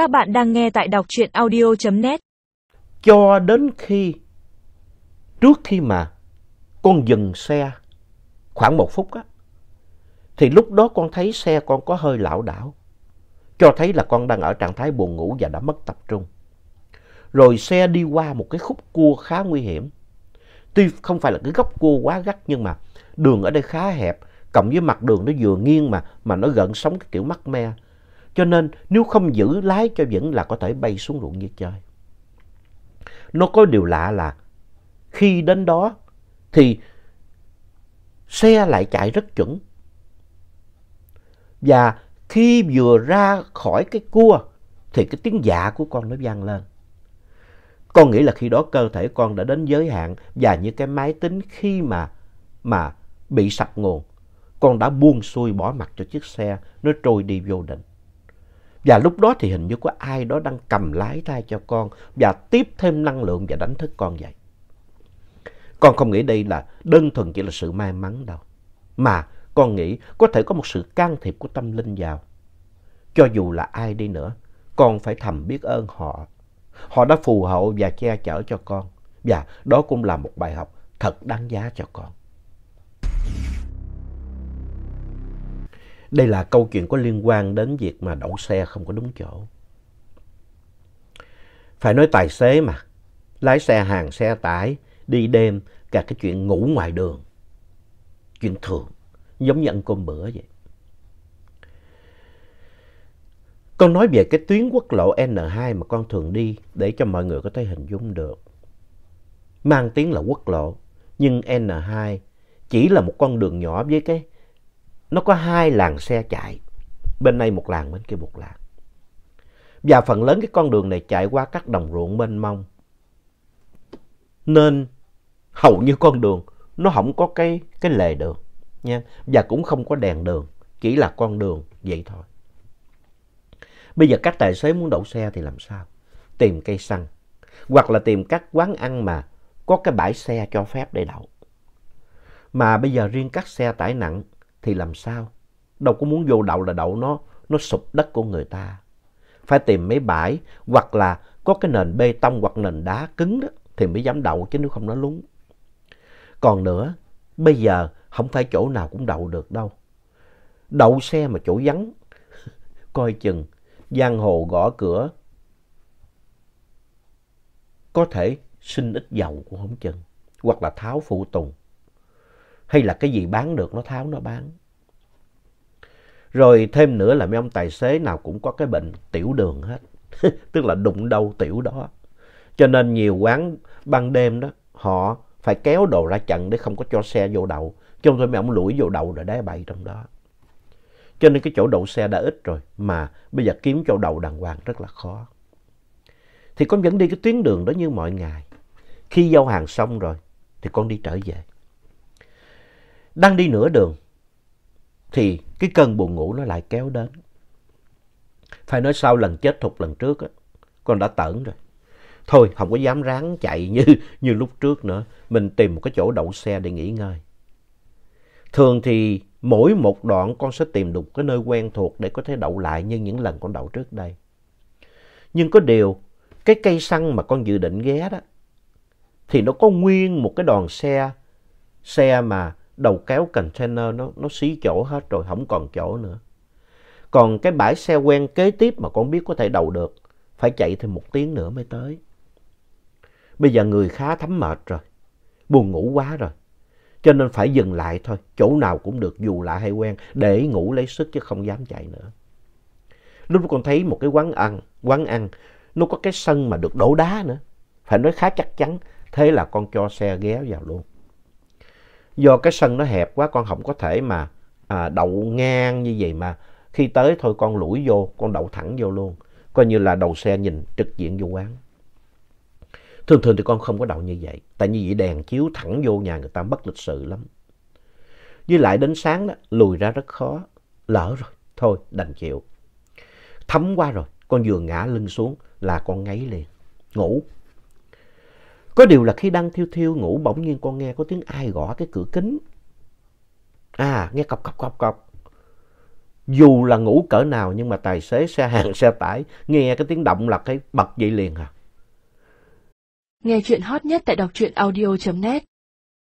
Các bạn đang nghe tại đọc truyện audio.net. Cho đến khi, trước khi mà con dừng xe khoảng một phút á, thì lúc đó con thấy xe con có hơi lảo đảo. Cho thấy là con đang ở trạng thái buồn ngủ và đã mất tập trung. Rồi xe đi qua một cái khúc cua khá nguy hiểm. Tuy không phải là cái góc cua quá gắt nhưng mà đường ở đây khá hẹp, cộng với mặt đường nó vừa nghiêng mà mà nó gợn sóng cái kiểu mắc me. Cho nên nếu không giữ lái cho vững là có thể bay xuống ruộng như chơi. Nó có điều lạ là khi đến đó thì xe lại chạy rất chuẩn. Và khi vừa ra khỏi cái cua thì cái tiếng dạ của con nó vang lên. Con nghĩ là khi đó cơ thể con đã đến giới hạn và như cái máy tính khi mà, mà bị sập nguồn, con đã buông xuôi bỏ mặt cho chiếc xe nó trôi đi vô định. Và lúc đó thì hình như có ai đó đang cầm lái tay cho con và tiếp thêm năng lượng và đánh thức con dậy. Con không nghĩ đây là đơn thuần chỉ là sự may mắn đâu. Mà con nghĩ có thể có một sự can thiệp của tâm linh vào. Cho dù là ai đi nữa, con phải thầm biết ơn họ. Họ đã phù hộ và che chở cho con. Và đó cũng là một bài học thật đáng giá cho con. Đây là câu chuyện có liên quan đến việc mà đậu xe không có đúng chỗ. Phải nói tài xế mà, lái xe hàng xe tải, đi đêm, cả cái chuyện ngủ ngoài đường. Chuyện thường, giống như ăn cơm bữa vậy. Con nói về cái tuyến quốc lộ N2 mà con thường đi để cho mọi người có thể hình dung được. Mang tiếng là quốc lộ, nhưng N2 chỉ là một con đường nhỏ với cái nó có hai làn xe chạy. Bên này một làn, bên kia một làn. Và phần lớn cái con đường này chạy qua các đồng ruộng mênh mông. Nên hầu như con đường nó không có cái, cái lề đường. Nha. Và cũng không có đèn đường. Chỉ là con đường vậy thôi. Bây giờ các tài xế muốn đậu xe thì làm sao? Tìm cây xăng. Hoặc là tìm các quán ăn mà có cái bãi xe cho phép để đậu. Mà bây giờ riêng các xe tải nặng thì làm sao? Đâu có muốn vô đậu là đậu nó, nó sụp đất của người ta. Phải tìm mấy bãi hoặc là có cái nền bê tông hoặc nền đá cứng đó thì mới dám đậu chứ nếu không nó lún. Còn nữa, bây giờ không phải chỗ nào cũng đậu được đâu. Đậu xe mà chỗ vắng, coi chừng, giang hồ gõ cửa, có thể xin ít dầu cũng không chừng, hoặc là tháo phụ tùng hay là cái gì bán được nó tháo nó bán. Rồi thêm nữa là mấy ông tài xế nào cũng có cái bệnh tiểu đường hết. Tức là đụng đâu tiểu đó. Cho nên nhiều quán ban đêm đó, họ phải kéo đồ ra chặn để không có cho xe vô đậu. Chứ không thôi mấy ông lủi vô đậu rồi đá bậy trong đó. Cho nên cái chỗ đậu xe đã ít rồi, mà bây giờ kiếm chỗ đậu đàng hoàng rất là khó. Thì con vẫn đi cái tuyến đường đó như mọi ngày. Khi giao hàng xong rồi, thì con đi trở về. Đang đi nửa đường thì cái cơn buồn ngủ nó lại kéo đến. Phải nói sau lần chết thục lần trước á, con đã tởn rồi. Thôi không có dám ráng chạy như, như lúc trước nữa. Mình tìm một cái chỗ đậu xe để nghỉ ngơi. Thường thì mỗi một đoạn con sẽ tìm được cái nơi quen thuộc để có thể đậu lại như những lần con đậu trước đây. Nhưng có điều, cái cây xăng mà con dự định ghé đó, thì nó có nguyên một cái đoàn xe, xe mà đầu kéo container nó, nó xí chỗ hết rồi, không còn chỗ nữa. Còn cái bãi xe quen kế tiếp mà con biết có thể đầu được, phải chạy thêm một tiếng nữa mới tới. Bây giờ người khá thấm mệt rồi, buồn ngủ quá rồi. Cho nên phải dừng lại thôi, chỗ nào cũng được dù lạ hay quen, để ngủ lấy sức chứ không dám chạy nữa. Lúc con thấy một cái quán ăn, quán ăn, nó có cái sân mà được đổ đá nữa. Phải nói khá chắc chắn, thế là con cho xe ghé vào luôn do cái sân nó hẹp quá con không có thể mà à, đậu ngang như vậy mà. Khi tới thôi con lủi vô con đậu thẳng vô luôn. Coi như là đầu xe nhìn trực diện vô quán thường thường thì con không có đậu như vậy. Tại như vậy đèn chiếu thẳng vô nhà người ta bất lịch sự lắm. Với lại đến sáng đó lùi ra rất khó. Lỡ rồi thôi đành chịu. Thấm qua rồi con vừa ngã lưng xuống là con ngáy liền. Ngủ có điều là khi đang thiêu thiêu ngủ bỗng nhiên con nghe có tiếng ai gõ cái cửa kính. À, nghe cọc cọc cọc cọc. dù là ngủ cỡ nào nhưng mà tài xế xe hàng xe tải nghe cái tiếng động là cái bật dậy liền à. Nghe chuyện hot nhất tại đọc truyện audio.net